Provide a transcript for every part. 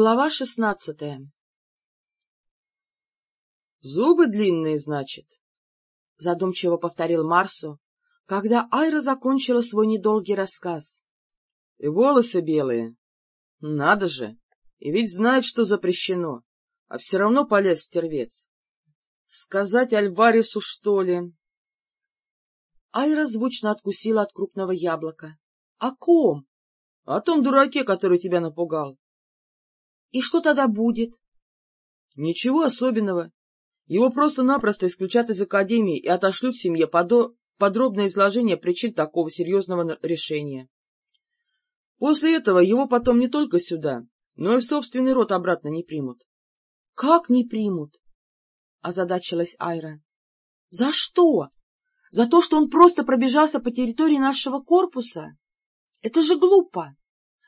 Глава шестнадцатая Зубы длинные, значит? — задумчиво повторил Марсу, когда Айра закончила свой недолгий рассказ. — И волосы белые. Надо же! И ведь знает, что запрещено, а все равно полез стервец. Сказать Альварису, что ли? Айра звучно откусила от крупного яблока. — О ком? — О том дураке, который тебя напугал. — И что тогда будет? — Ничего особенного. Его просто-напросто исключат из академии и отошлют семье подо... подробное изложение причин такого серьезного решения. После этого его потом не только сюда, но и в собственный род обратно не примут. — Как не примут? — озадачилась Айра. — За что? За то, что он просто пробежался по территории нашего корпуса? Это же глупо.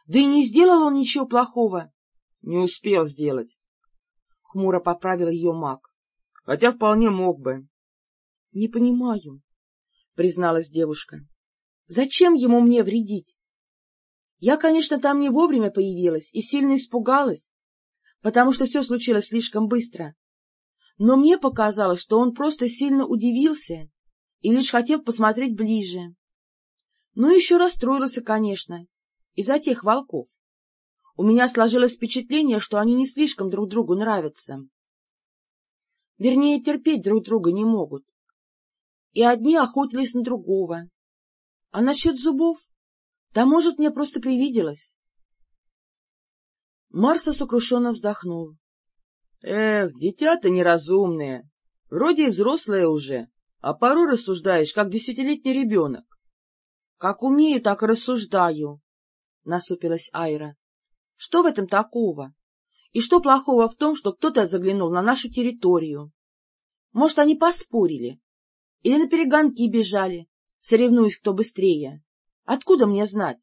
Да и не сделал он ничего плохого. — Не успел сделать. Хмуро поправил ее маг. Хотя вполне мог бы. — Не понимаю, — призналась девушка. — Зачем ему мне вредить? Я, конечно, там не вовремя появилась и сильно испугалась, потому что все случилось слишком быстро. Но мне показалось, что он просто сильно удивился и лишь хотел посмотреть ближе. Ну, еще расстроился, конечно, из-за тех волков. У меня сложилось впечатление, что они не слишком друг другу нравятся. Вернее, терпеть друг друга не могут. И одни охотились на другого. А насчет зубов? Да, может, мне просто привиделось. Марса сокрушенно вздохнул. — Эх, дитя-то неразумное. Вроде и взрослое уже, а порой рассуждаешь, как десятилетний ребенок. — Как умею, так и рассуждаю, — насупилась Айра. — Что в этом такого? И что плохого в том, что кто-то заглянул на нашу территорию? Может, они поспорили? Или на перегонки бежали, соревнуясь, кто быстрее? Откуда мне знать?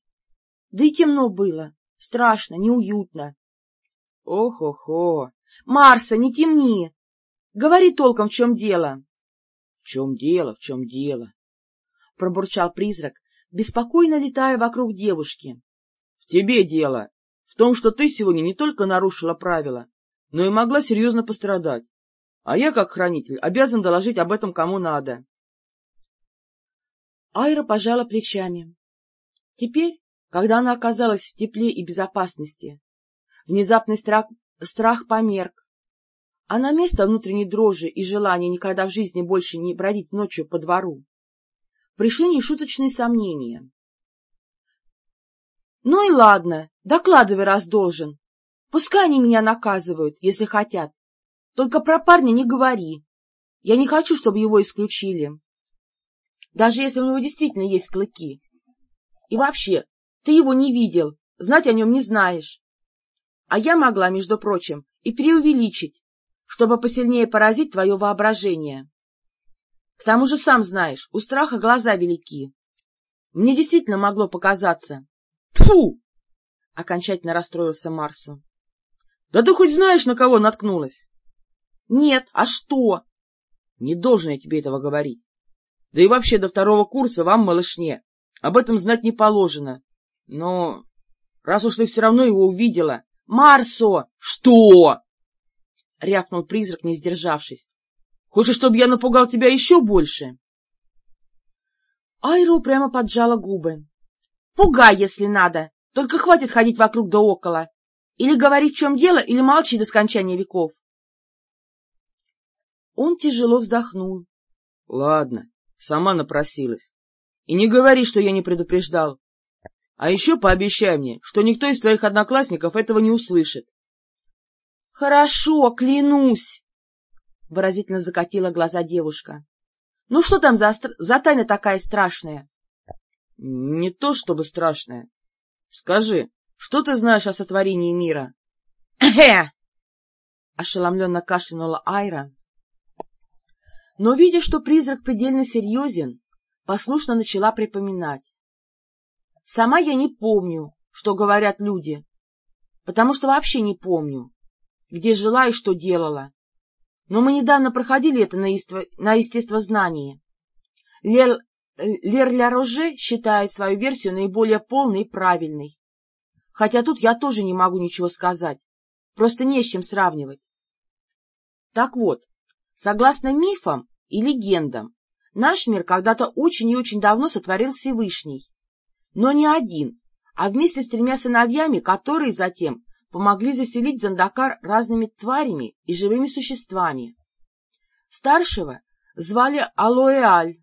Да и темно было, страшно, неуютно. Ох-охо! Марса, не темни! Говори толком, в чем дело. — В чем дело, в чем дело? — пробурчал призрак, беспокойно летая вокруг девушки. — В тебе дело в том, что ты сегодня не только нарушила правила, но и могла серьезно пострадать. А я, как хранитель, обязан доложить об этом кому надо. Айра пожала плечами. Теперь, когда она оказалась в тепле и безопасности, внезапный страх, страх померк, а на место внутренней дрожи и желания никогда в жизни больше не бродить ночью по двору пришли нешуточные сомнения. Ну и ладно, докладывай, раз должен. Пускай они меня наказывают, если хотят. Только про парня не говори. Я не хочу, чтобы его исключили. Даже если у него действительно есть клыки. И вообще, ты его не видел, знать о нем не знаешь. А я могла, между прочим, и преувеличить, чтобы посильнее поразить твое воображение. К тому же, сам знаешь, у страха глаза велики. Мне действительно могло показаться, Фу! — окончательно расстроился Марсу. — Да ты хоть знаешь, на кого наткнулась? — Нет, а что? — Не должен я тебе этого говорить. Да и вообще до второго курса вам, малышне, об этом знать не положено. Но раз уж ты все равно его увидела... — Марсо! — Что? — рявкнул призрак, не сдержавшись. — Хочешь, чтобы я напугал тебя еще больше? Айро прямо поджала губы. Пугай, если надо, только хватит ходить вокруг да около. Или говори, в чем дело, или молчи до скончания веков. Он тяжело вздохнул. — Ладно, сама напросилась. И не говори, что я не предупреждал. А еще пообещай мне, что никто из твоих одноклассников этого не услышит. — Хорошо, клянусь! — выразительно закатила глаза девушка. — Ну что там за, за тайна такая страшная? — Не то чтобы страшное. Скажи, что ты знаешь о сотворении мира? — ошеломленно кашлянула Айра. Но, видя, что призрак предельно серьезен, послушно начала припоминать. Сама я не помню, что говорят люди, потому что вообще не помню, где жила и что делала. Но мы недавно проходили это на, иство... на естествознании. Лер Лер-Ля-Роже считает свою версию наиболее полной и правильной. Хотя тут я тоже не могу ничего сказать, просто не с чем сравнивать. Так вот, согласно мифам и легендам, наш мир когда-то очень и очень давно сотворил Всевышний, но не один, а вместе с тремя сыновьями, которые затем помогли заселить Зандакар разными тварями и живыми существами. Старшего звали Алоэаль,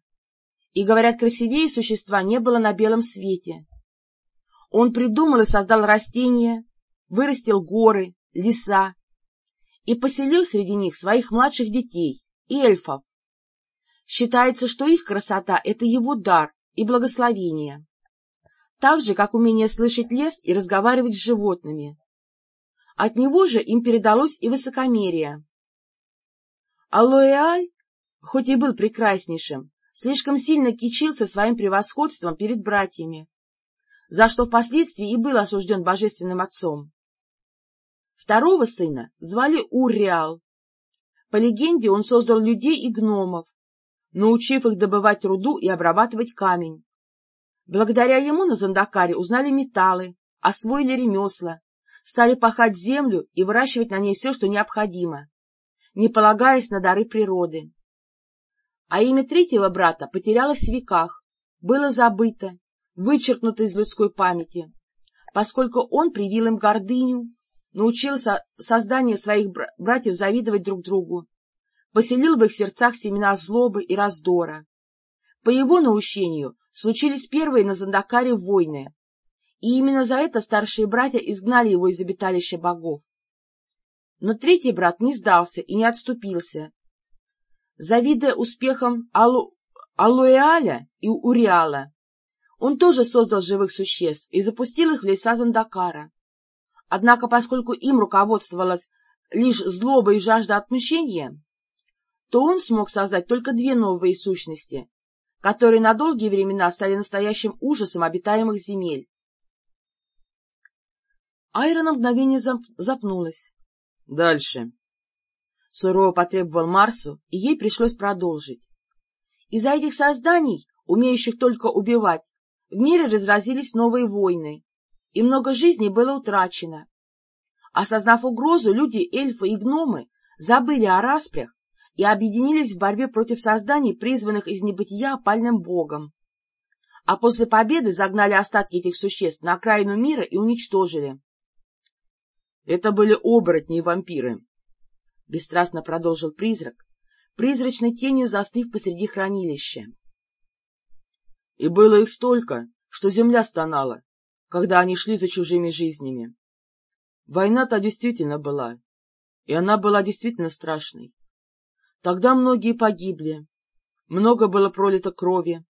и, говорят, красивее существа не было на белом свете. Он придумал и создал растения, вырастил горы, леса и поселил среди них своих младших детей, эльфов. Считается, что их красота — это его дар и благословение, так же, как умение слышать лес и разговаривать с животными. От него же им передалось и высокомерие. Алоэаль, хоть и был прекраснейшим, слишком сильно кичился своим превосходством перед братьями, за что впоследствии и был осужден божественным отцом. Второго сына звали Урриал. По легенде, он создал людей и гномов, научив их добывать руду и обрабатывать камень. Благодаря ему на Зандакаре узнали металлы, освоили ремесла, стали пахать землю и выращивать на ней все, что необходимо, не полагаясь на дары природы. А имя третьего брата потерялось в веках, было забыто, вычеркнуто из людской памяти, поскольку он привил им гордыню, научил создание своих братьев завидовать друг другу, поселил в их сердцах семена злобы и раздора. По его наущению случились первые на Зандакаре войны, и именно за это старшие братья изгнали его из обиталища богов. Но третий брат не сдался и не отступился. Завидуя успехам Алу... Алуэаля и Уриала, он тоже создал живых существ и запустил их в леса Зандакара. Однако, поскольку им руководствовалась лишь злоба и жажда отмщения, то он смог создать только две новые сущности, которые на долгие времена стали настоящим ужасом обитаемых земель. Айра на мгновение зап запнулась. — Дальше. Сурово потребовал Марсу, и ей пришлось продолжить. Из-за этих созданий, умеющих только убивать, в мире разразились новые войны, и много жизней было утрачено. Осознав угрозу, люди, эльфы и гномы забыли о распрях и объединились в борьбе против созданий, призванных из небытия опальным богом. А после победы загнали остатки этих существ на окраину мира и уничтожили. — Это были оборотни и вампиры, — бесстрастно продолжил призрак, призрачной тенью застыв посреди хранилища. — И было их столько, что земля стонала, когда они шли за чужими жизнями. Война-то действительно была, и она была действительно страшной. Тогда многие погибли, много было пролито крови,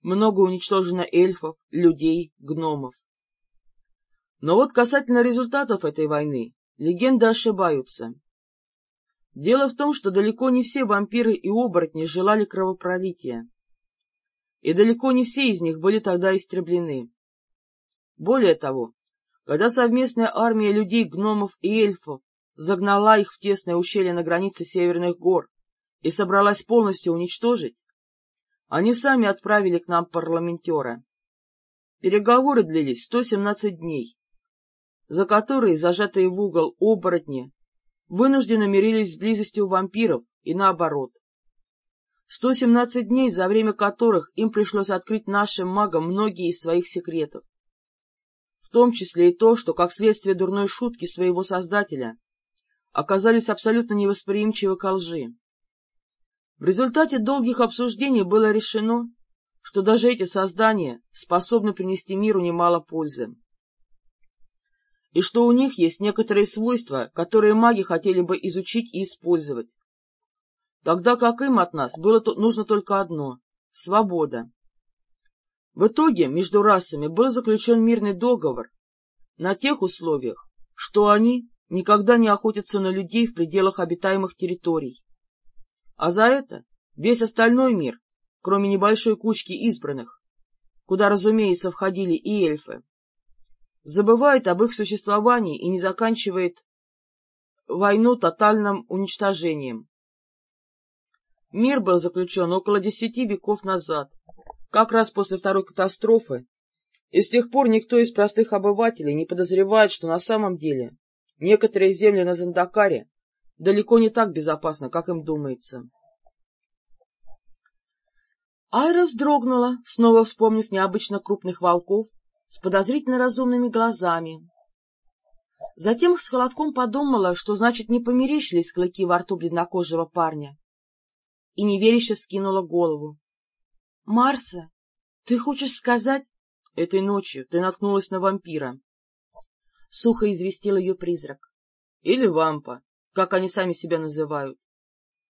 много уничтожено эльфов, людей, гномов. Но вот касательно результатов этой войны, легенды ошибаются. Дело в том, что далеко не все вампиры и оборотни желали кровопролития, и далеко не все из них были тогда истреблены. Более того, когда совместная армия людей, гномов и эльфов загнала их в тесное ущелье на границе северных гор и собралась полностью уничтожить, они сами отправили к нам парламентера. Переговоры длились 117 дней, за которые зажатые в угол оборотни вынуждены мирились с близостью вампиров и наоборот. 117 дней, за время которых им пришлось открыть нашим магам многие из своих секретов в том числе и то, что, как следствие дурной шутки своего создателя, оказались абсолютно невосприимчивы ко лжи. В результате долгих обсуждений было решено, что даже эти создания способны принести миру немало пользы. И что у них есть некоторые свойства, которые маги хотели бы изучить и использовать. Тогда как им от нас было нужно только одно — свобода. В итоге между расами был заключен мирный договор на тех условиях, что они никогда не охотятся на людей в пределах обитаемых территорий. А за это весь остальной мир, кроме небольшой кучки избранных, куда, разумеется, входили и эльфы, забывает об их существовании и не заканчивает войну тотальным уничтожением. Мир был заключен около десяти веков назад, как раз после второй катастрофы, и с тех пор никто из простых обывателей не подозревает, что на самом деле некоторые земли на Зандакаре далеко не так безопасны, как им думается. Айра вздрогнула, снова вспомнив необычно крупных волков с подозрительно разумными глазами. Затем с холодком подумала, что значит не померещились клыки во рту бледнокожего парня, и неверяще вскинула голову. — Марса, ты хочешь сказать... — Этой ночью ты наткнулась на вампира. Сухо известил ее призрак. — Или вампа, как они сами себя называют.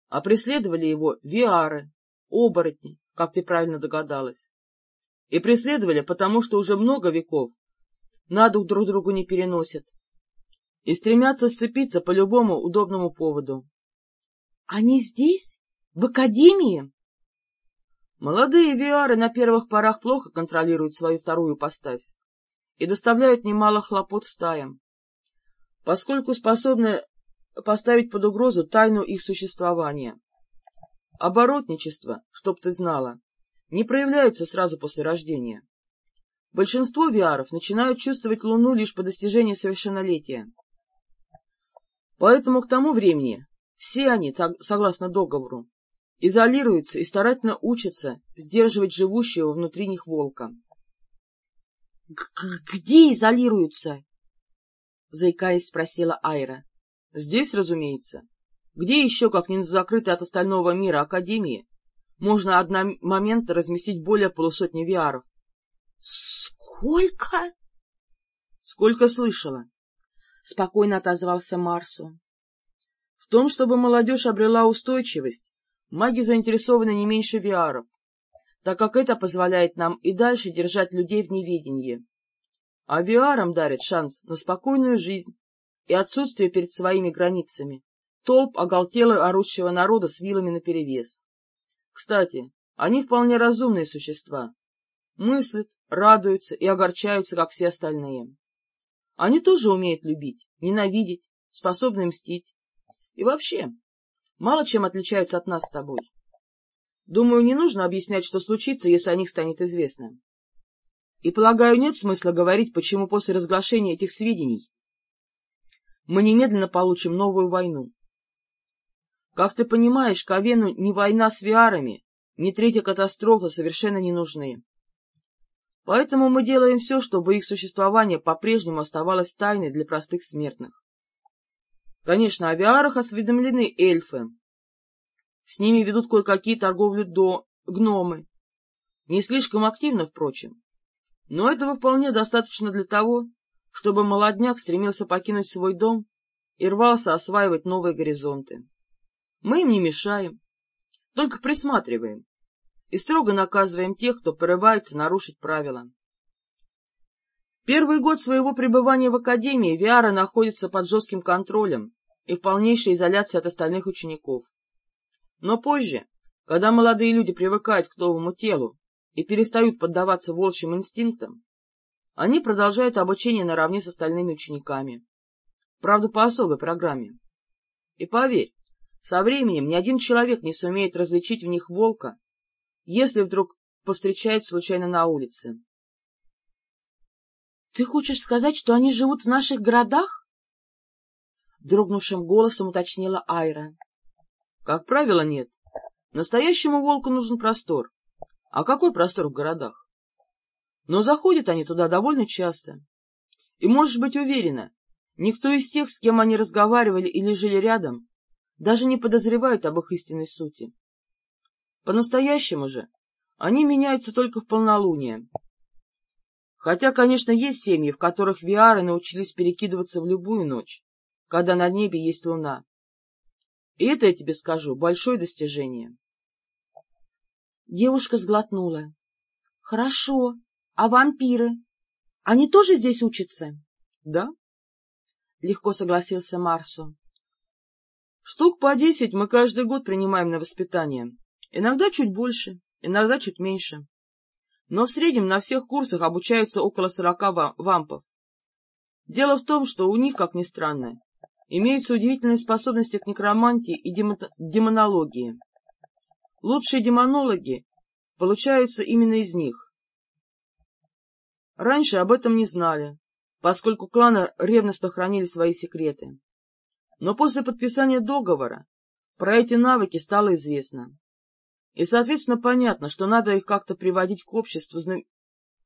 А преследовали его виары, оборотни, как ты правильно догадалась. И преследовали, потому что уже много веков на дух друг другу не переносят и стремятся сцепиться по любому удобному поводу. — Они здесь? В академии? Молодые виары на первых порах плохо контролируют свою вторую постась и доставляют немало хлопот стаям, поскольку способны поставить под угрозу тайну их существования. Оборотничество, чтоб ты знала, не проявляется сразу после рождения. Большинство виаров начинают чувствовать Луну лишь по достижении совершеннолетия. Поэтому к тому времени все они, согласно договору, изолируются и старательно учатся сдерживать живущего внутри них волка. — Где изолируются? — заикаясь, спросила Айра. — Здесь, разумеется. Где еще, как не закрытой от остального мира Академии, можно одномоментно разместить более полусотни виаров? — Сколько? — Сколько слышала? — спокойно отозвался Марсу. — В том, чтобы молодежь обрела устойчивость, маги заинтересованы не меньше виаров, так как это позволяет нам и дальше держать людей в неведении. А виарам дарит шанс на спокойную жизнь и отсутствие перед своими границами толп оголтело орущего народа с вилами наперевес. Кстати, они вполне разумные существа. Мыслят, радуются и огорчаются, как все остальные. Они тоже умеют любить, ненавидеть, способны мстить. И вообще, мало чем отличаются от нас с тобой. Думаю, не нужно объяснять, что случится, если о них станет известно. И, полагаю, нет смысла говорить, почему после разглашения этих сведений мы немедленно получим новую войну. Как ты понимаешь, Ковену ни война с виарами, ни третья катастрофа совершенно не нужны. Поэтому мы делаем все, чтобы их существование по-прежнему оставалось тайной для простых смертных. Конечно, о виарах осведомлены эльфы. С ними ведут кое-какие торговли до гномы. Не слишком активно, впрочем. Но этого вполне достаточно для того, чтобы молодняк стремился покинуть свой дом и рвался осваивать новые горизонты. Мы им не мешаем, только присматриваем и строго наказываем тех, кто порывается нарушить правила. Первый год своего пребывания в Академии Виара находится под жестким контролем и в полнейшей изоляции от остальных учеников. Но позже, когда молодые люди привыкают к новому телу и перестают поддаваться волчьим инстинктам, они продолжают обучение наравне с остальными учениками. Правда, по особой программе. И поверь, со временем ни один человек не сумеет различить в них волка, если вдруг повстречает случайно на улице. — Ты хочешь сказать, что они живут в наших городах? — дрогнувшим голосом уточнила Айра. — Как правило, нет. Настоящему волку нужен простор. А какой простор в городах? Но заходят они туда довольно часто. И можешь быть уверена, никто из тех, с кем они разговаривали или жили рядом, даже не подозревают об их истинной сути. По-настоящему же они меняются только в полнолуние. Хотя, конечно, есть семьи, в которых виары научились перекидываться в любую ночь, когда на небе есть луна. И это, я тебе скажу, большое достижение. Девушка сглотнула. — Хорошо. А вампиры? Они тоже здесь учатся? — Да. — легко согласился Марсу. Штук по десять мы каждый год принимаем на воспитание. Иногда чуть больше, иногда чуть меньше. Но в среднем на всех курсах обучаются около сорока вампов. Дело в том, что у них, как ни странно, имеются удивительные способности к некромантии и демонологии. Лучшие демонологи получаются именно из них. Раньше об этом не знали, поскольку кланы ревностно хранили свои секреты. Но после подписания договора про эти навыки стало известно. И, соответственно, понятно, что надо их как-то приводить к, обществу,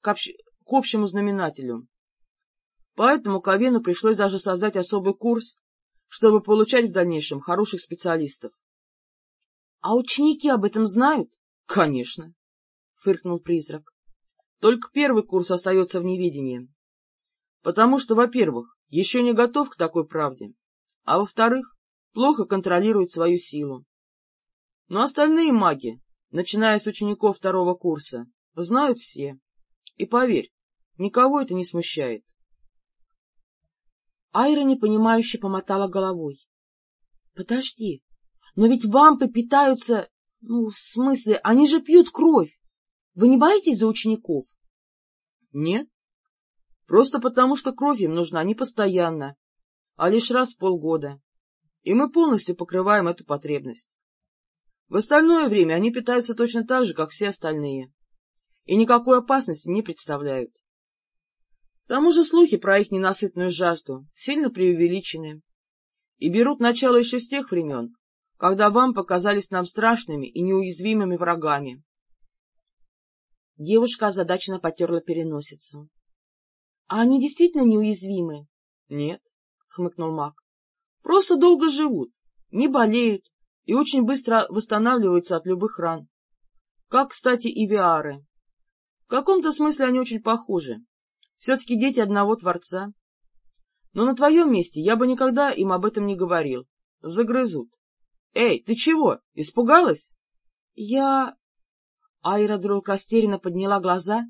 к, общ... к общему знаменателю. Поэтому Ковену пришлось даже создать особый курс, чтобы получать в дальнейшем хороших специалистов. — А ученики об этом знают? — Конечно, — фыркнул призрак. — Только первый курс остается в неведении. Потому что, во-первых, еще не готов к такой правде, а во-вторых, плохо контролирует свою силу. Но остальные маги, начиная с учеников второго курса, знают все. И поверь, никого это не смущает. Айра непонимающе помотала головой. — Подожди, но ведь вампы питаются... Ну, в смысле, они же пьют кровь. Вы не боитесь за учеников? — Нет. Просто потому, что кровь им нужна не постоянно, а лишь раз в полгода. И мы полностью покрываем эту потребность. В остальное время они питаются точно так же, как все остальные, и никакой опасности не представляют. К тому же слухи про их ненасытную жажду сильно преувеличены и берут начало еще с тех времен, когда вам показались нам страшными и неуязвимыми врагами. Девушка озадаченно потерла переносицу. — А они действительно неуязвимы? — Нет, — хмыкнул маг. — Просто долго живут, не болеют и очень быстро восстанавливаются от любых ран. Как, кстати, и виары. В каком-то смысле они очень похожи. Все-таки дети одного Творца. Но на твоем месте я бы никогда им об этом не говорил. Загрызут. Эй, ты чего, испугалась? Я... Айра вдруг растерянно подняла глаза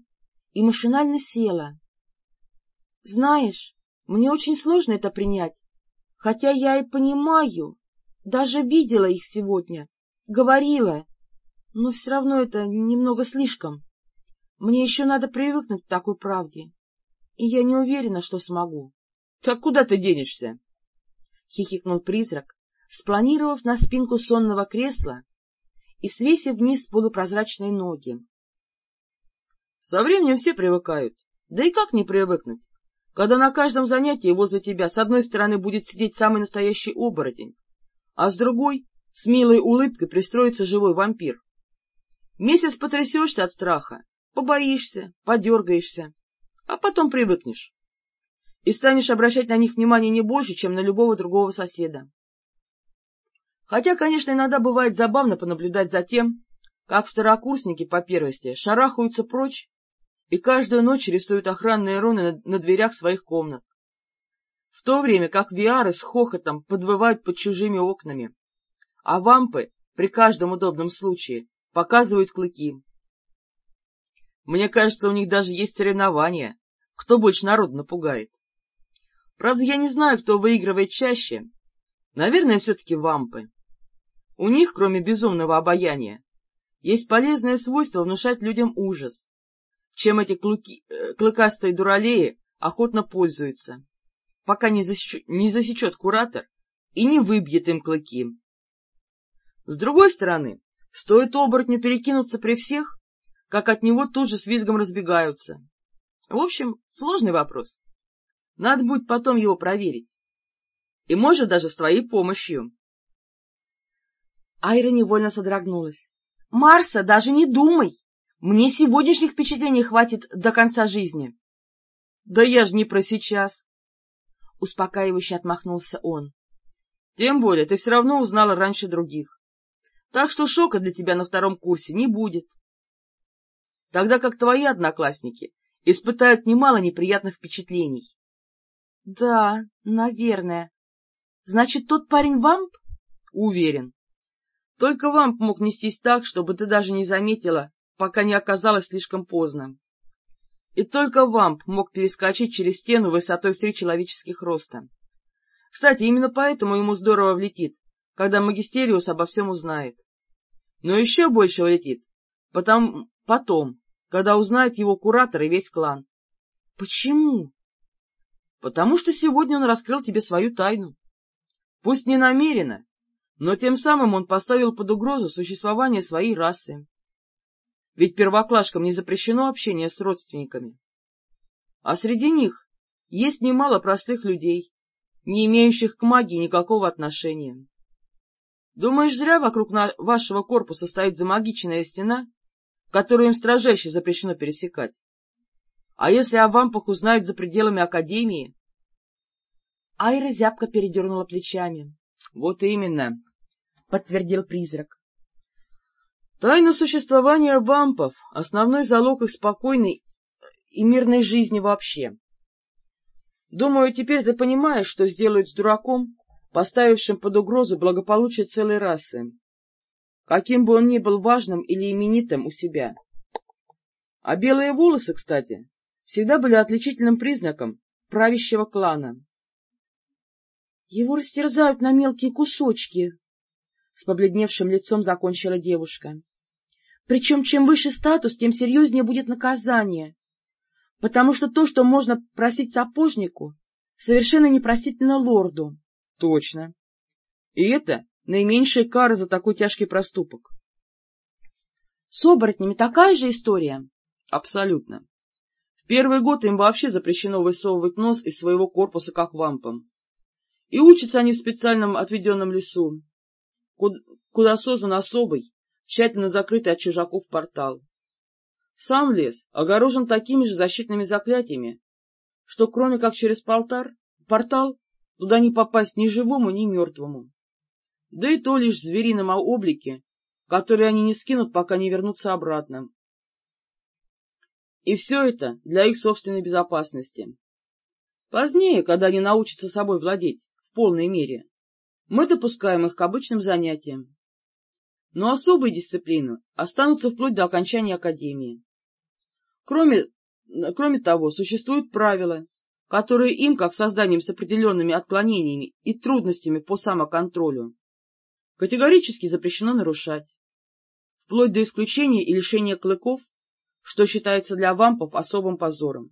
и машинально села. Знаешь, мне очень сложно это принять, хотя я и понимаю, даже видела их сегодня, говорила, но все равно это немного слишком. Мне еще надо привыкнуть к такой правде и я не уверена, что смогу. — Так куда ты денешься? — хихикнул призрак, спланировав на спинку сонного кресла и свесив вниз полупрозрачные ноги. — Со временем все привыкают. Да и как не привыкнуть, когда на каждом занятии возле тебя с одной стороны будет сидеть самый настоящий оборотень, а с другой с милой улыбкой пристроится живой вампир. Месяц потрясешься от страха, побоишься, подергаешься, а потом привыкнешь. И станешь обращать на них внимание не больше, чем на любого другого соседа. Хотя, конечно, иногда бывает забавно понаблюдать за тем, как второкурсники по первости шарахаются прочь и каждую ночь рисуют охранные руны на, на дверях своих комнат. В то время как виары с хохотом подвывают под чужими окнами, а вампы при каждом удобном случае показывают клыки. Мне кажется, у них даже есть соревнования, кто больше народ напугает. Правда, я не знаю, кто выигрывает чаще. Наверное, все-таки вампы. У них, кроме безумного обаяния, есть полезное свойство внушать людям ужас, чем эти клыки, э, клыкастые дуралеи охотно пользуются, пока не засечет, не засечет куратор и не выбьет им клыки. С другой стороны, стоит оборотню перекинуться при всех, как от него тут же с визгом разбегаются. В общем, сложный вопрос. Надо будет потом его проверить. И, может, даже с твоей помощью. Айра невольно содрогнулась. — Марса, даже не думай! Мне сегодняшних впечатлений хватит до конца жизни. — Да я же не про сейчас. Успокаивающе отмахнулся он. — Тем более, ты все равно узнала раньше других. Так что шока для тебя на втором курсе не будет. — тогда как твои одноклассники испытают немало неприятных впечатлений. — Да, наверное. Значит, тот парень вамп? — Уверен. Только вамп мог нестись так, чтобы ты даже не заметила, пока не оказалось слишком поздно. И только вамп мог перескочить через стену высотой в три человеческих роста. Кстати, именно поэтому ему здорово влетит, когда Магистериус обо всем узнает. Но еще больше влетит, потом, потом, когда узнает его куратор и весь клан. — Почему? — Потому что сегодня он раскрыл тебе свою тайну. Пусть не намеренно, но тем самым он поставил под угрозу существование своей расы. Ведь первоклашкам не запрещено общение с родственниками. А среди них есть немало простых людей, не имеющих к магии никакого отношения. Думаешь, зря вокруг вашего корпуса стоит замагиченная стена, которую им строжайше запрещено пересекать? А если о вампах узнают за пределами Академии? Айра зябко передернула плечами. — Вот именно, — подтвердил призрак. Тайна существования вампов — основной залог их спокойной и мирной жизни вообще. Думаю, теперь ты понимаешь, что сделают с дураком, поставившим под угрозу благополучие целой расы, каким бы он ни был важным или именитым у себя. А белые волосы, кстати, всегда были отличительным признаком правящего клана. — Его растерзают на мелкие кусочки, — с побледневшим лицом закончила девушка. — Причем чем выше статус, тем серьезнее будет наказание, потому что то, что можно просить сапожнику, совершенно непростительно лорду. — Точно. И это наименьшая кара за такой тяжкий проступок. — С оборотнями такая же история? — Абсолютно. В первый год им вообще запрещено высовывать нос из своего корпуса, как вампам. И учатся они в специальном отведенном лесу, куда, куда создан особый, тщательно закрытый от чужаков портал. Сам лес огорожен такими же защитными заклятиями, что кроме как через портал, портал туда не попасть ни живому, ни мертвому. Да и то лишь в зверином облике, который они не скинут, пока не вернутся обратно. И все это для их собственной безопасности. Позднее, когда они научатся собой владеть в полной мере, мы допускаем их к обычным занятиям. Но особые дисциплины останутся вплоть до окончания академии. Кроме, кроме того, существуют правила, которые им, как созданием с определенными отклонениями и трудностями по самоконтролю, категорически запрещено нарушать, вплоть до исключения и лишения клыков что считается для вампов особым позором.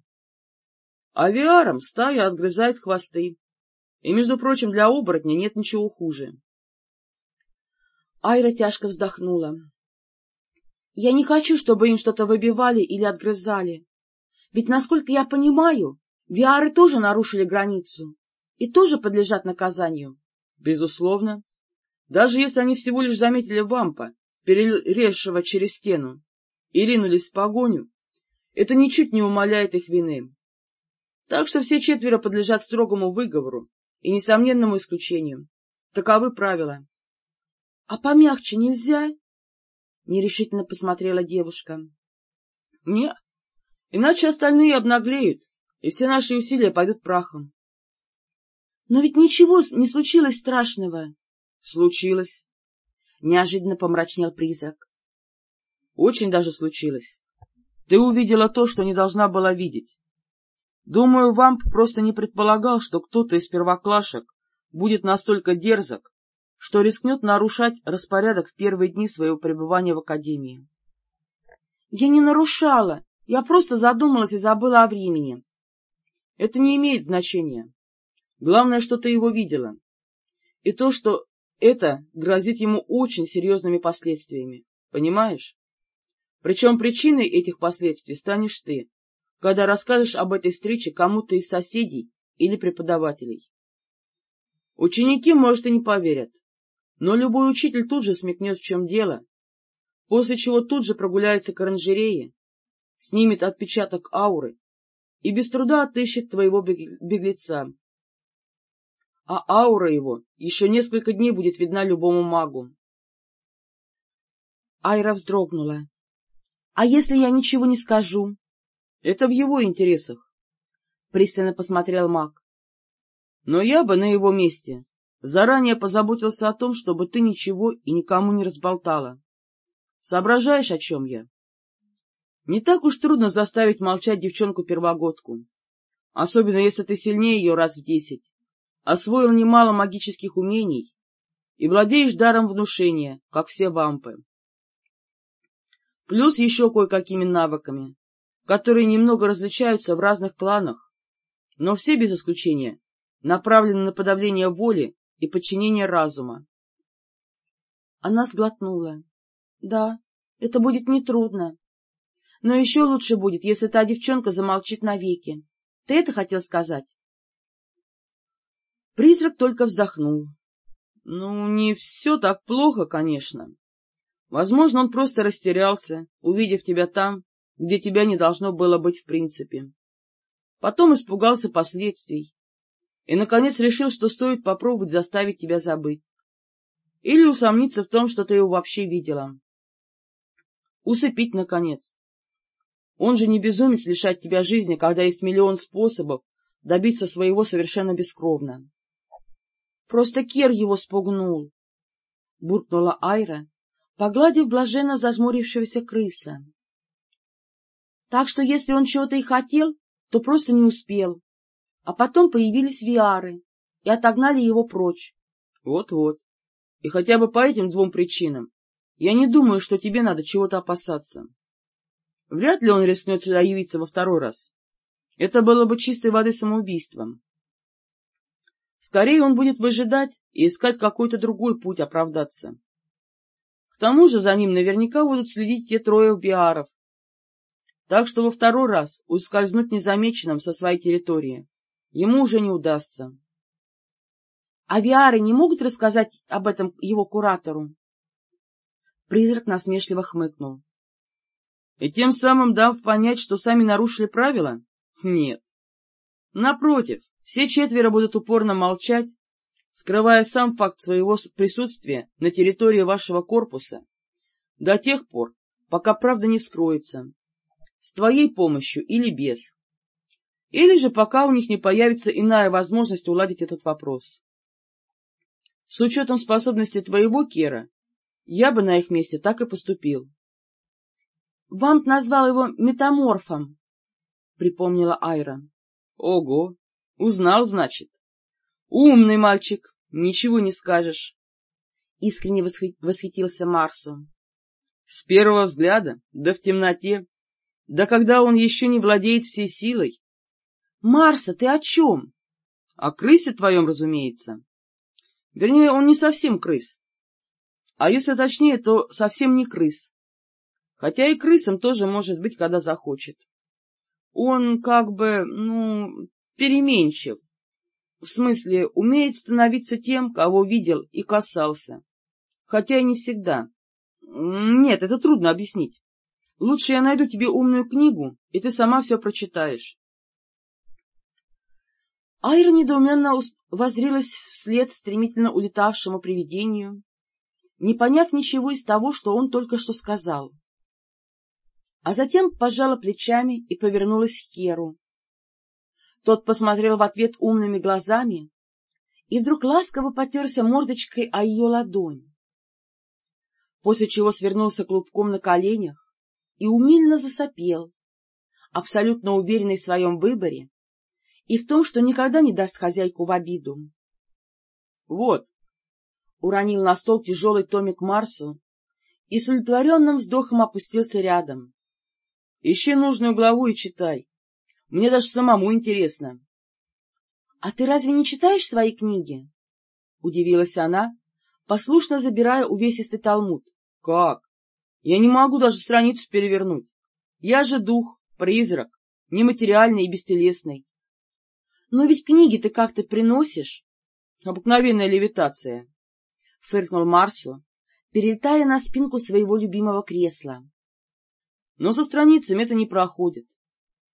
А виарам стая отгрызает хвосты, и, между прочим, для оборотня нет ничего хуже. Айра тяжко вздохнула. — Я не хочу, чтобы им что-то выбивали или отгрызали. Ведь, насколько я понимаю, виары тоже нарушили границу и тоже подлежат наказанию. — Безусловно. Даже если они всего лишь заметили вампа, перерезшего через стену, и ринулись в погоню, это ничуть не умаляет их вины. Так что все четверо подлежат строгому выговору и несомненному исключению. Таковы правила. — А помягче нельзя? — нерешительно посмотрела девушка. — Не, иначе остальные обнаглеют, и все наши усилия пойдут прахом. — Но ведь ничего не случилось страшного. — Случилось. Неожиданно помрачнел призрак. Очень даже случилось. Ты увидела то, что не должна была видеть. Думаю, Вамп просто не предполагал, что кто-то из первоклашек будет настолько дерзок, что рискнет нарушать распорядок в первые дни своего пребывания в Академии. — Я не нарушала, я просто задумалась и забыла о времени. — Это не имеет значения. Главное, что ты его видела. И то, что это грозит ему очень серьезными последствиями. Понимаешь? Причем причиной этих последствий станешь ты, когда расскажешь об этой встрече кому-то из соседей или преподавателей. Ученики, может, и не поверят, но любой учитель тут же смекнет, в чем дело, после чего тут же прогуляется к оранжерее, снимет отпечаток ауры и без труда отыщет твоего беглеца. А аура его еще несколько дней будет видна любому магу. Айра вздрогнула. — А если я ничего не скажу? — Это в его интересах, — пристально посмотрел маг. — Но я бы на его месте заранее позаботился о том, чтобы ты ничего и никому не разболтала. Соображаешь, о чем я? Не так уж трудно заставить молчать девчонку-первогодку, особенно если ты сильнее ее раз в десять, освоил немало магических умений и владеешь даром внушения, как все вампы плюс еще кое-какими навыками, которые немного различаются в разных кланах, но все без исключения направлены на подавление воли и подчинение разума. Она сглотнула. Да, это будет нетрудно. Но еще лучше будет, если та девчонка замолчит навеки. Ты это хотел сказать? Призрак только вздохнул. — Ну, не все так плохо, конечно. Возможно, он просто растерялся, увидев тебя там, где тебя не должно было быть в принципе. Потом испугался последствий и, наконец, решил, что стоит попробовать заставить тебя забыть. Или усомниться в том, что ты его вообще видела. Усыпить, наконец. Он же не безумец лишать тебя жизни, когда есть миллион способов добиться своего совершенно бескровно. Просто Кер его спугнул, — буркнула Айра, погладив блаженно зажмурившегося крыса. Так что если он чего-то и хотел, то просто не успел. А потом появились Виары и отогнали его прочь. Вот-вот. И хотя бы по этим двум причинам я не думаю, что тебе надо чего-то опасаться. Вряд ли он рискнет сюда явиться во второй раз. Это было бы чистой воды самоубийством. Скорее он будет выжидать и искать какой-то другой путь оправдаться. К тому же за ним наверняка будут следить те трое биаров. Так что во второй раз ускользнуть незамеченным со своей территории ему уже не удастся. А Виары не могут рассказать об этом его куратору? Призрак насмешливо хмыкнул. — И тем самым дав понять, что сами нарушили правила? Нет. Напротив, все четверо будут упорно молчать, скрывая сам факт своего присутствия на территории вашего корпуса до тех пор, пока правда не вскроется, с твоей помощью или без, или же пока у них не появится иная возможность уладить этот вопрос. С учетом способности твоего Кера, я бы на их месте так и поступил. — Вамп назвал его метаморфом, — припомнила Айра. — Ого! Узнал, значит. Умный мальчик, ничего не скажешь. Искренне восхитился Марсу. С первого взгляда, да в темноте, да когда он еще не владеет всей силой. — Марса, ты о чем? — О крысе твоем, разумеется. Вернее, он не совсем крыс. А если точнее, то совсем не крыс. Хотя и крысом тоже может быть, когда захочет. Он как бы, ну, переменчив. В смысле, умеет становиться тем, кого видел и касался. Хотя и не всегда. Нет, это трудно объяснить. Лучше я найду тебе умную книгу, и ты сама все прочитаешь. Айра недоуменно возрилась вслед стремительно улетавшему привидению, не поняв ничего из того, что он только что сказал. А затем пожала плечами и повернулась к Керу. Тот посмотрел в ответ умными глазами и вдруг ласково потерся мордочкой о ее ладонь, после чего свернулся клубком на коленях и умильно засопел, абсолютно уверенный в своем выборе и в том, что никогда не даст хозяйку в обиду. — Вот! — уронил на стол тяжелый томик Марсу и с удовлетворенным вздохом опустился рядом. — Ищи нужную главу и читай. Мне даже самому интересно. — А ты разве не читаешь свои книги? — удивилась она, послушно забирая увесистый талмуд. — Как? Я не могу даже страницу перевернуть. Я же дух, призрак, нематериальный и бестелесный. Но ведь книги ты как-то приносишь. Обыкновенная левитация. Фыркнул Марсу, перелетая на спинку своего любимого кресла. Но со страницами это не проходит.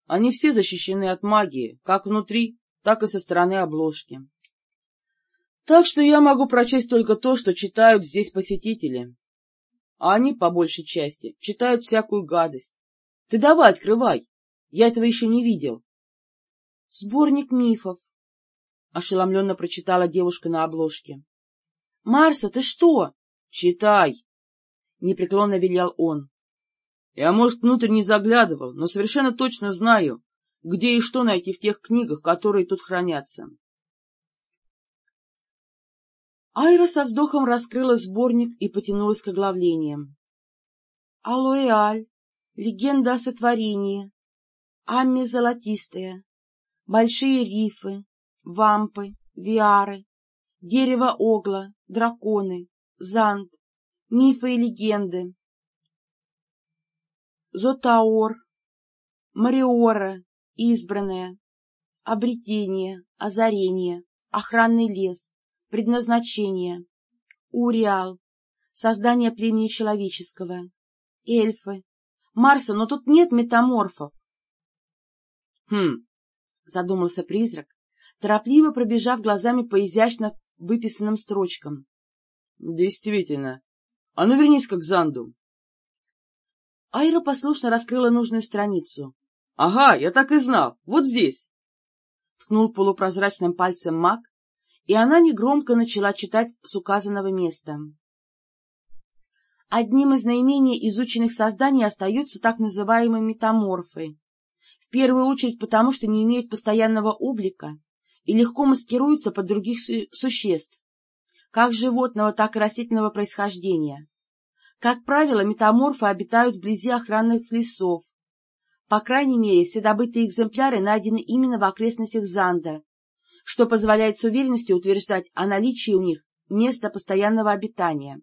Они все защищены от магии, как внутри, так и со стороны обложки. Так что я могу прочесть только то, что читают здесь посетители. А они, по большей части, читают всякую гадость. Ты давай, открывай. Я этого еще не видел. — Сборник мифов, — ошеломленно прочитала девушка на обложке. — Марса, ты что? — Читай, — непреклонно велел он. — Я, может, внутрь не заглядывал, но совершенно точно знаю, где и что найти в тех книгах, которые тут хранятся. Айра со вздохом раскрыла сборник и потянулась к оглавлениям. Алоэаль, легенда о сотворении, Амми золотистая, большие рифы, вампы, виары, дерево огла, драконы, зант, мифы и легенды, Зотаор, Мариора, избранная, обретение, озарение, охранный лес, предназначение, Уриал, создание племени человеческого, эльфы, Марса, но тут нет метаморфов. — Хм, — задумался призрак, торопливо пробежав глазами по изящно выписанным строчкам. — Действительно. А ну вернись как Занду. Айра послушно раскрыла нужную страницу. — Ага, я так и знал. Вот здесь. Ткнул полупрозрачным пальцем маг, и она негромко начала читать с указанного места. Одним из наименее изученных созданий остаются так называемые метаморфы. В первую очередь потому, что не имеют постоянного облика и легко маскируются под других существ, как животного, так и растительного происхождения. Как правило, метаморфы обитают вблизи охранных лесов. По крайней мере, все добытые экземпляры найдены именно в окрестностях Занда, что позволяет с уверенностью утверждать о наличии у них места постоянного обитания.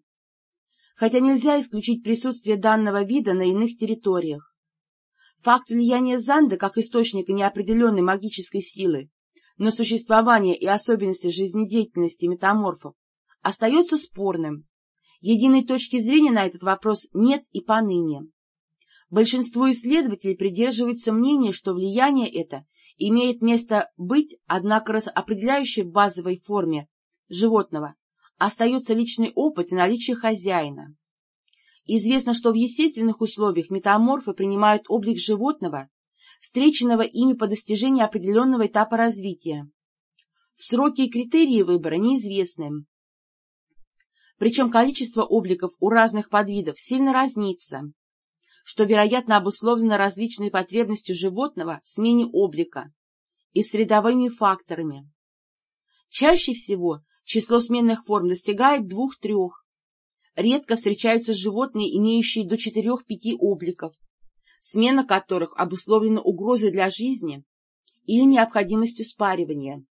Хотя нельзя исключить присутствие данного вида на иных территориях. Факт влияния Занда как источника неопределенной магической силы на существование и особенности жизнедеятельности метаморфов остается спорным. Единой точки зрения на этот вопрос нет и поныне. Большинство исследователей придерживаются мнения, что влияние это имеет место быть, однако определяющей в базовой форме животного остается личный опыт и наличие хозяина. Известно, что в естественных условиях метаморфы принимают облик животного, встреченного ими по достижении определенного этапа развития. Сроки и критерии выбора неизвестны. Причем количество обликов у разных подвидов сильно разнится, что, вероятно, обусловлено различной потребностью животного в смене облика и средовыми факторами. Чаще всего число сменных форм достигает двух-трех. Редко встречаются животные, имеющие до четырех-пяти обликов, смена которых обусловлена угрозой для жизни или необходимостью спаривания.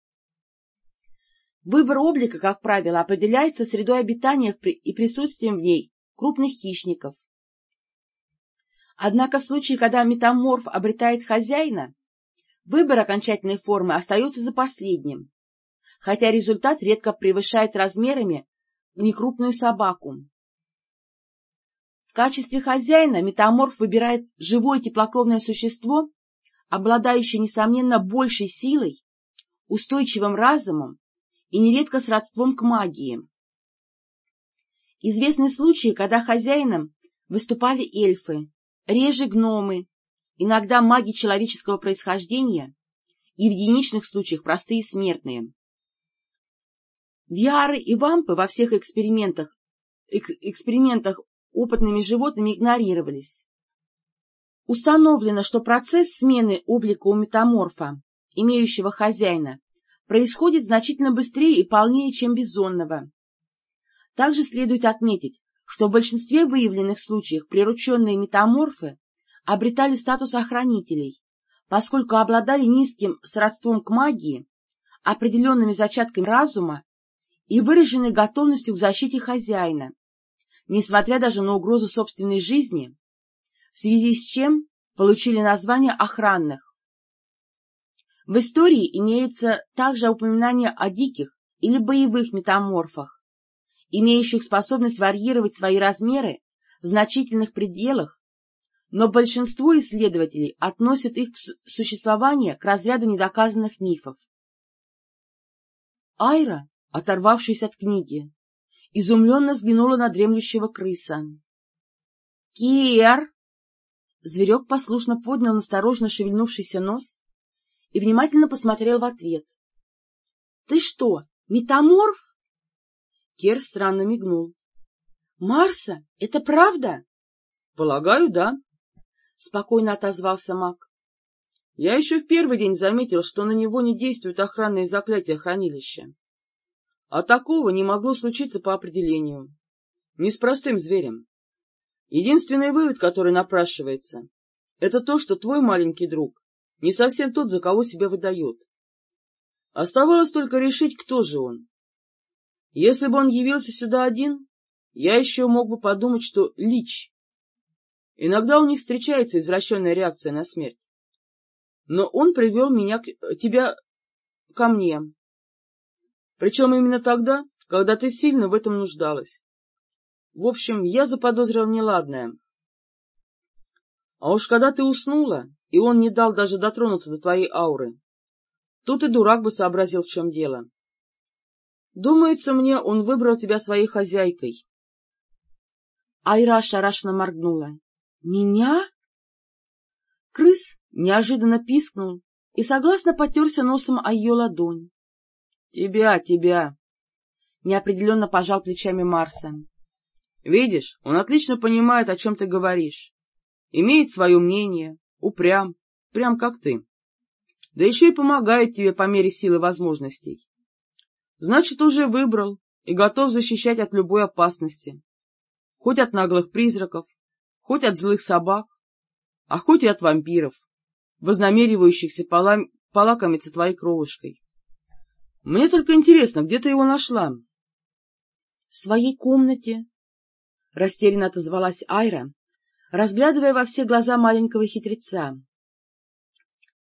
Выбор облика, как правило, определяется средой обитания и присутствием в ней крупных хищников. Однако в случае, когда метаморф обретает хозяина, выбор окончательной формы остается за последним, хотя результат редко превышает размерами некрупную собаку. В качестве хозяина метаморф выбирает живое теплокровное существо, обладающее, несомненно, большей силой, устойчивым разумом и нередко с родством к магии. Известны случаи, когда хозяином выступали эльфы, реже гномы, иногда маги человеческого происхождения и в единичных случаях простые смертные. Виары и вампы во всех экспериментах, экс, экспериментах опытными животными игнорировались. Установлено, что процесс смены облика у метаморфа, имеющего хозяина, происходит значительно быстрее и полнее, чем бизонного. Также следует отметить, что в большинстве выявленных случаев прирученные метаморфы обретали статус охранителей, поскольку обладали низким сродством к магии, определенными зачатками разума и выраженной готовностью к защите хозяина, несмотря даже на угрозу собственной жизни, в связи с чем получили название охранных. В истории имеется также упоминание о диких или боевых метаморфах, имеющих способность варьировать свои размеры в значительных пределах, но большинство исследователей относят их существование к разряду недоказанных мифов. Айра, оторвавшись от книги, изумленно взглянула на дремлющего крыса. — Кир! Зверек послушно поднял осторожно шевельнувшийся нос и внимательно посмотрел в ответ. — Ты что, метаморф? Кер странно мигнул. — Марса, это правда? — Полагаю, да. — спокойно отозвался маг. — Я еще в первый день заметил, что на него не действуют охранные заклятия хранилища. А такого не могло случиться по определению. Не с простым зверем. Единственный вывод, который напрашивается, это то, что твой маленький друг не совсем тот, за кого себя выдает. Оставалось только решить, кто же он. Если бы он явился сюда один, я еще мог бы подумать, что лич. Иногда у них встречается извращенная реакция на смерть. Но он привел меня к... тебя ко мне. Причем именно тогда, когда ты сильно в этом нуждалась. В общем, я заподозрил неладное. А уж когда ты уснула, и он не дал даже дотронуться до твоей ауры, тут и дурак бы сообразил, в чем дело. Думается мне, он выбрал тебя своей хозяйкой. Айра шарашно моргнула. — Меня? Крыс неожиданно пискнул и согласно потерся носом о ее ладонь. — Тебя, тебя! — неопределенно пожал плечами Марса. — Видишь, он отлично понимает, о чем ты говоришь имеет свое мнение, упрям, прям как ты. Да еще и помогает тебе по мере силы возможностей. Значит, уже выбрал и готов защищать от любой опасности. Хоть от наглых призраков, хоть от злых собак, а хоть и от вампиров, вознамеривающихся полам... полакомиться твоей кровушкой. Мне только интересно, где ты его нашла? — В своей комнате, — растерянно отозвалась Айра, разглядывая во все глаза маленького хитреца.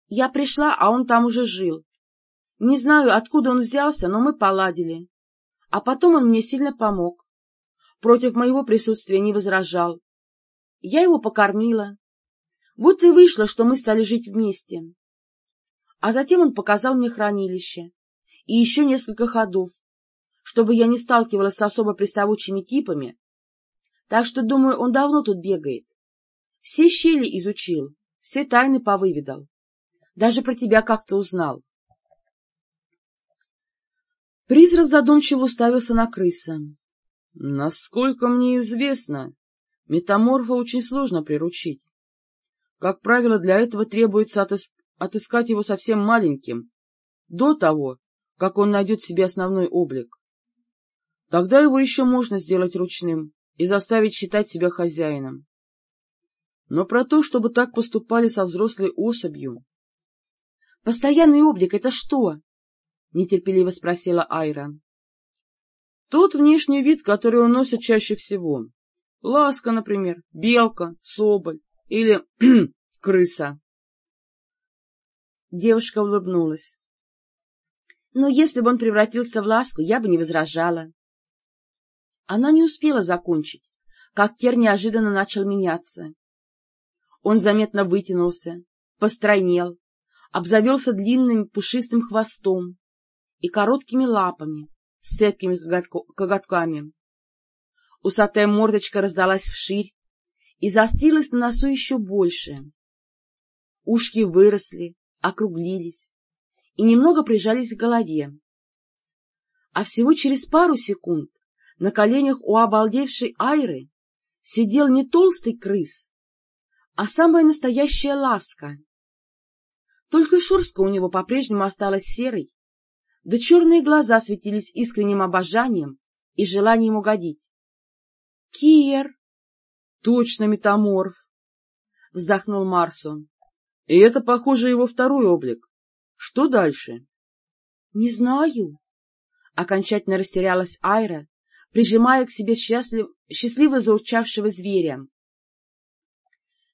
Я пришла, а он там уже жил. Не знаю, откуда он взялся, но мы поладили. А потом он мне сильно помог. Против моего присутствия не возражал. Я его покормила. Вот и вышло, что мы стали жить вместе. А затем он показал мне хранилище и еще несколько ходов, чтобы я не сталкивалась с особо приставучими типами, так что, думаю, он давно тут бегает. Все щели изучил, все тайны повыведал. Даже про тебя как-то узнал. Призрак задумчиво уставился на крыса. — Насколько мне известно, метаморфа очень сложно приручить. Как правило, для этого требуется отыс отыскать его совсем маленьким, до того, как он найдет себе основной облик. Тогда его еще можно сделать ручным и заставить считать себя хозяином. Но про то, чтобы так поступали со взрослой особью... — Постоянный облик — это что? — нетерпеливо спросила Айра. — Тот внешний вид, который он носит чаще всего. Ласка, например, белка, соболь или крыса. Девушка улыбнулась. — Но если бы он превратился в ласку, я бы не возражала. Она не успела закончить, как Кер неожиданно начал меняться. Он заметно вытянулся, постройнел, обзавелся длинным пушистым хвостом и короткими лапами с цепкими коготками. Усатая мордочка раздалась вширь и заострилась на носу еще больше. Ушки выросли, округлились и немного прижались к голове. А всего через пару секунд на коленях у обалдевшей Айры сидел не толстый крыс, а самая настоящая ласка. Только шурска у него по-прежнему осталась серой, да черные глаза светились искренним обожанием и желанием угодить. — Киер! — Точно метаморф! — вздохнул Марсо. — И это, похоже, его второй облик. Что дальше? — Не знаю. Окончательно растерялась Айра, прижимая к себе счастлив... счастливо заурчавшего зверя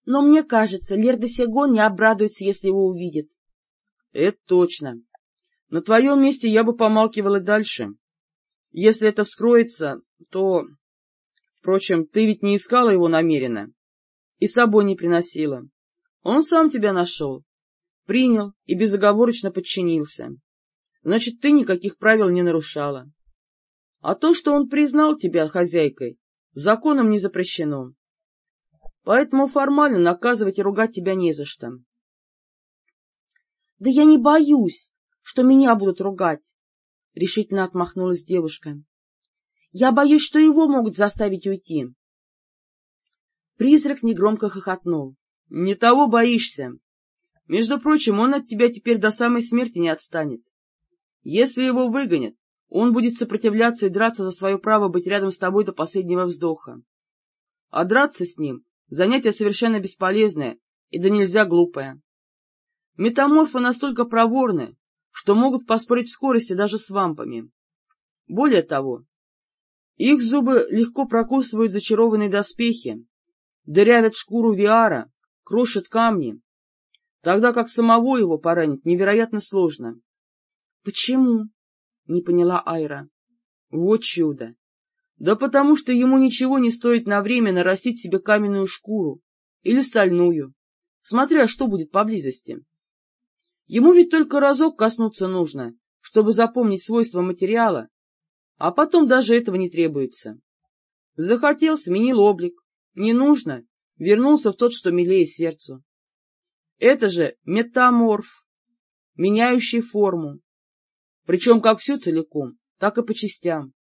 но мне кажется, Лер Сегон не обрадуется, если его увидит. — Это точно. На твоем месте я бы помалкивал и дальше. Если это вскроется, то... Впрочем, ты ведь не искала его намеренно и с собой не приносила. Он сам тебя нашел, принял и безоговорочно подчинился. Значит, ты никаких правил не нарушала. А то, что он признал тебя хозяйкой, законом не запрещено поэтому формально наказывать и ругать тебя не за что. — Да я не боюсь, что меня будут ругать, — решительно отмахнулась девушка. — Я боюсь, что его могут заставить уйти. Призрак негромко хохотнул. — Не того боишься. Между прочим, он от тебя теперь до самой смерти не отстанет. Если его выгонят, он будет сопротивляться и драться за свое право быть рядом с тобой до последнего вздоха. А драться с ним Занятие совершенно бесполезное и да нельзя глупое. Метаморфы настолько проворны, что могут поспорить в скорости даже с вампами. Более того, их зубы легко прокусывают зачарованные доспехи, дырявят шкуру Виара, крошат камни, тогда как самого его поранить невероятно сложно. Почему? — не поняла Айра. — Вот чудо! Да потому что ему ничего не стоит на время нарастить себе каменную шкуру или стальную, смотря что будет поблизости. Ему ведь только разок коснуться нужно, чтобы запомнить свойства материала, а потом даже этого не требуется. Захотел — сменил облик, не нужно — вернулся в тот, что милее сердцу. Это же метаморф, меняющий форму, причем как всю целиком, так и по частям.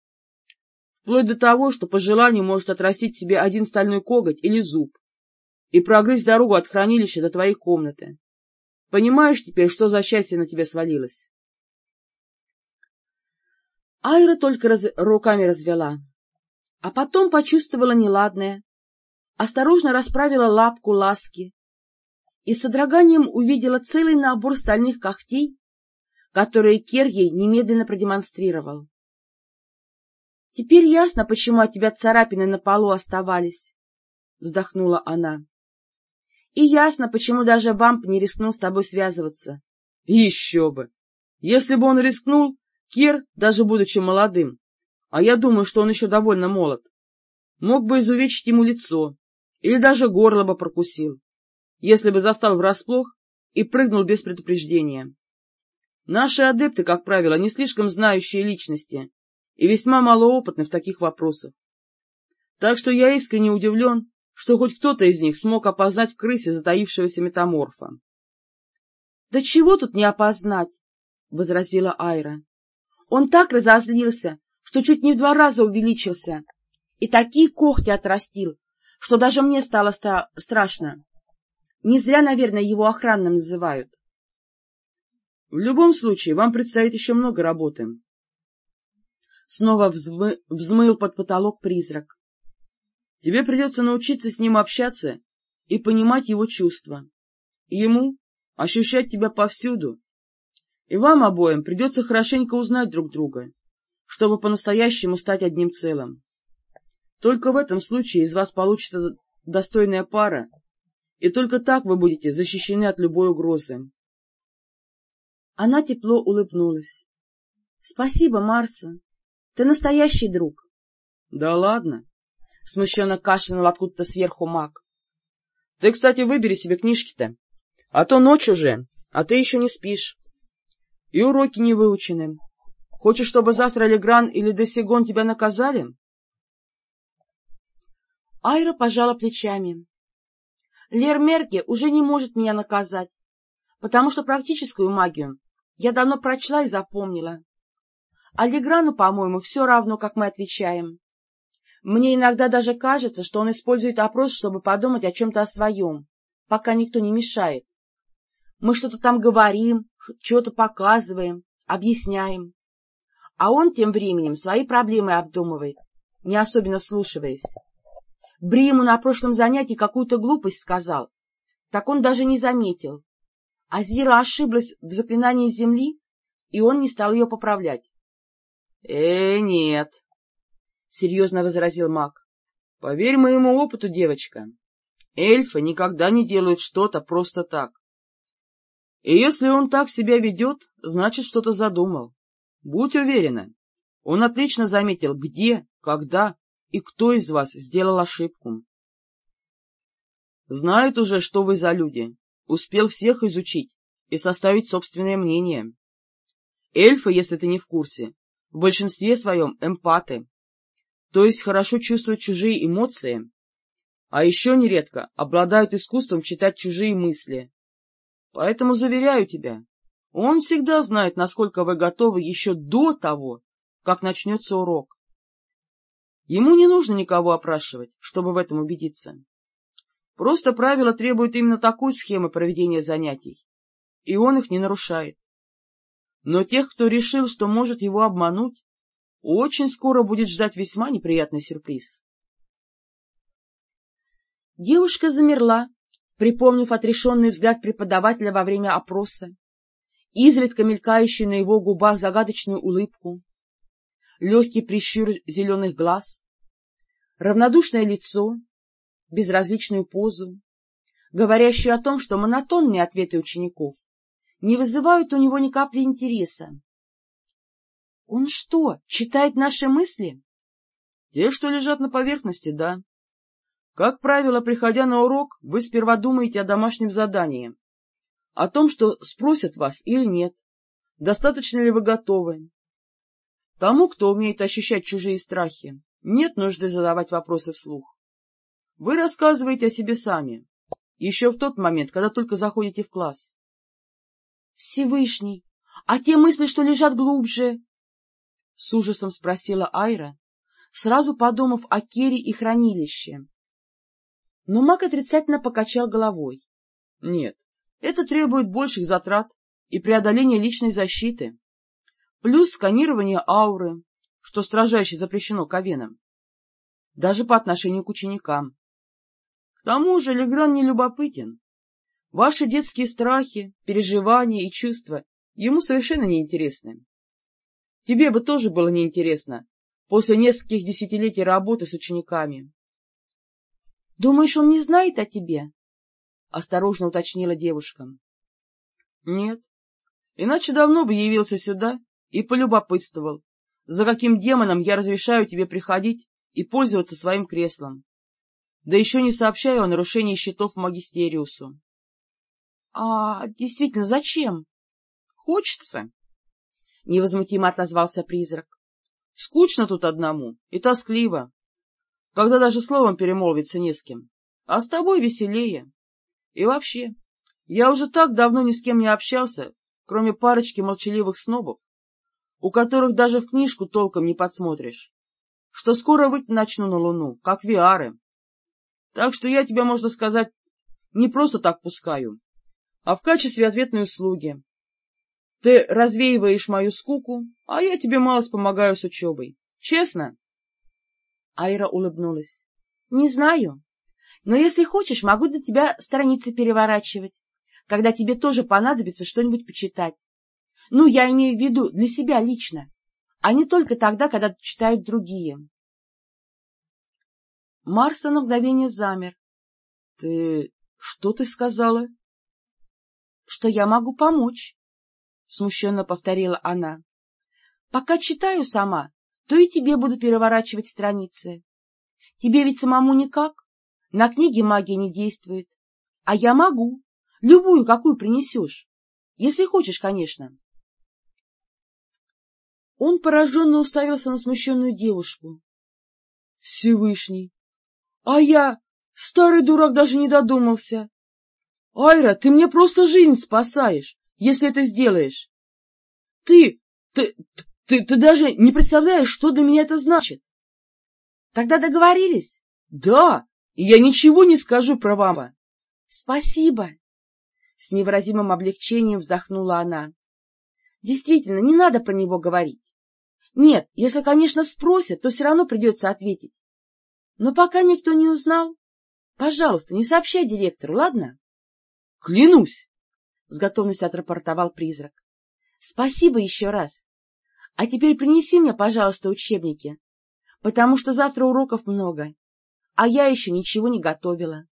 Вплоть до того, что по желанию может отрастить себе один стальной коготь или зуб и прогрызть дорогу от хранилища до твоей комнаты. Понимаешь теперь, что за счастье на тебя свалилось? Айра только раз... руками развела, а потом почувствовала неладное, осторожно расправила лапку ласки и содроганием увидела целый набор стальных когтей, которые Кер ей немедленно продемонстрировал. — Теперь ясно, почему от тебя царапины на полу оставались, — вздохнула она. — И ясно, почему даже Бамп не рискнул с тобой связываться. — Еще бы! Если бы он рискнул, Кер, даже будучи молодым, а я думаю, что он еще довольно молод, мог бы изувечить ему лицо или даже горло бы прокусил, если бы застал врасплох и прыгнул без предупреждения. Наши адепты, как правило, не слишком знающие личности и весьма малоопытны в таких вопросах. Так что я искренне удивлен, что хоть кто-то из них смог опознать в крысе затаившегося метаморфа. — Да чего тут не опознать? — возразила Айра. — Он так разозлился, что чуть не в два раза увеличился, и такие когти отрастил, что даже мне стало ста страшно. Не зря, наверное, его охранным называют. — В любом случае, вам предстоит еще много работы. Снова взмы... взмыл под потолок призрак. — Тебе придется научиться с ним общаться и понимать его чувства. Ему ощущать тебя повсюду. И вам обоим придется хорошенько узнать друг друга, чтобы по-настоящему стать одним целым. Только в этом случае из вас получится достойная пара, и только так вы будете защищены от любой угрозы. Она тепло улыбнулась. — Спасибо, Марса. Ты настоящий друг. — Да ладно, — смущенно кашлянул откуда-то сверху маг. — Ты, кстати, выбери себе книжки-то, а то ночь уже, а ты еще не спишь. И уроки не выучены. Хочешь, чтобы завтра Легран или Десигон тебя наказали? Айра пожала плечами. Лер Мерке уже не может меня наказать, потому что практическую магию я давно прочла и запомнила. А Леграну, по-моему, все равно, как мы отвечаем. Мне иногда даже кажется, что он использует опрос, чтобы подумать о чем-то о своем, пока никто не мешает. Мы что-то там говорим, что-то показываем, объясняем. А он тем временем свои проблемы обдумывает, не особенно слушаясь. Бриму на прошлом занятии какую-то глупость сказал, так он даже не заметил. Азира ошиблась в заклинании земли, и он не стал ее поправлять. — Э, нет, — серьезно возразил маг. — Поверь моему опыту, девочка, эльфы никогда не делают что-то просто так. И если он так себя ведет, значит, что-то задумал. Будь уверена, он отлично заметил, где, когда и кто из вас сделал ошибку. Знает уже, что вы за люди, успел всех изучить и составить собственное мнение. Эльфы, если ты не в курсе, в большинстве своем эмпаты, то есть хорошо чувствуют чужие эмоции, а еще нередко обладают искусством читать чужие мысли. Поэтому заверяю тебя, он всегда знает, насколько вы готовы еще до того, как начнется урок. Ему не нужно никого опрашивать, чтобы в этом убедиться. Просто правила требуют именно такой схемы проведения занятий, и он их не нарушает. Но тех, кто решил, что может его обмануть, очень скоро будет ждать весьма неприятный сюрприз. Девушка замерла, припомнив отрешенный взгляд преподавателя во время опроса, изредка мелькающую на его губах загадочную улыбку, легкий прищур зеленых глаз, равнодушное лицо, безразличную позу, говорящую о том, что монотонные ответы учеников не вызывают у него ни капли интереса, Он что, читает наши мысли? — Те, что лежат на поверхности, да. Как правило, приходя на урок, вы сперва думаете о домашнем задании, о том, что спросят вас или нет, достаточно ли вы готовы. Тому, кто умеет ощущать чужие страхи, нет нужды задавать вопросы вслух. Вы рассказываете о себе сами, еще в тот момент, когда только заходите в класс. — Всевышний, а те мысли, что лежат глубже? — с ужасом спросила Айра, сразу подумав о Кере и хранилище. Но маг отрицательно покачал головой. — Нет, это требует больших затрат и преодоления личной защиты, плюс сканирование ауры, что строжайше запрещено ковенам, даже по отношению к ученикам. К тому же Легран не любопытен. Ваши детские страхи, переживания и чувства ему совершенно неинтересны. Тебе бы тоже было неинтересно после нескольких десятилетий работы с учениками. — Думаешь, он не знает о тебе? — осторожно уточнила девушка. — Нет. Иначе давно бы явился сюда и полюбопытствовал, за каким демоном я разрешаю тебе приходить и пользоваться своим креслом да еще не сообщаю о нарушении счетов магистериусу. — А действительно, зачем? — Хочется, — невозмутимо отозвался призрак. — Скучно тут одному и тоскливо, когда даже словом перемолвиться не с кем, а с тобой веселее. И вообще, я уже так давно ни с кем не общался, кроме парочки молчаливых снобов, у которых даже в книжку толком не подсмотришь, что скоро выть начну на луну, как виары. Так что я тебя, можно сказать, не просто так пускаю, а в качестве ответной услуги. Ты развеиваешь мою скуку, а я тебе мало помогаю с учебой. Честно? Айра улыбнулась. — Не знаю. Но если хочешь, могу для тебя страницы переворачивать, когда тебе тоже понадобится что-нибудь почитать. Ну, я имею в виду для себя лично, а не только тогда, когда читают другие. Марса на мгновение замер. — Ты... что ты сказала? — Что я могу помочь, — смущенно повторила она. — Пока читаю сама, то и тебе буду переворачивать страницы. Тебе ведь самому никак, на книге магия не действует. А я могу, любую, какую принесешь, если хочешь, конечно. Он пораженно уставился на смущенную девушку. — Всевышний! А я, старый дурак, даже не додумался. Айра, ты мне просто жизнь спасаешь, если это сделаешь. Ты, ты, ты, ты даже не представляешь, что для меня это значит. Тогда договорились? Да, и я ничего не скажу про мама. Спасибо. С невыразимым облегчением вздохнула она. Действительно, не надо про него говорить. Нет, если, конечно, спросят, то все равно придется ответить. Но пока никто не узнал, пожалуйста, не сообщай директору, ладно? — Клянусь! — с готовностью отрапортовал призрак. — Спасибо еще раз. А теперь принеси мне, пожалуйста, учебники, потому что завтра уроков много, а я еще ничего не готовила.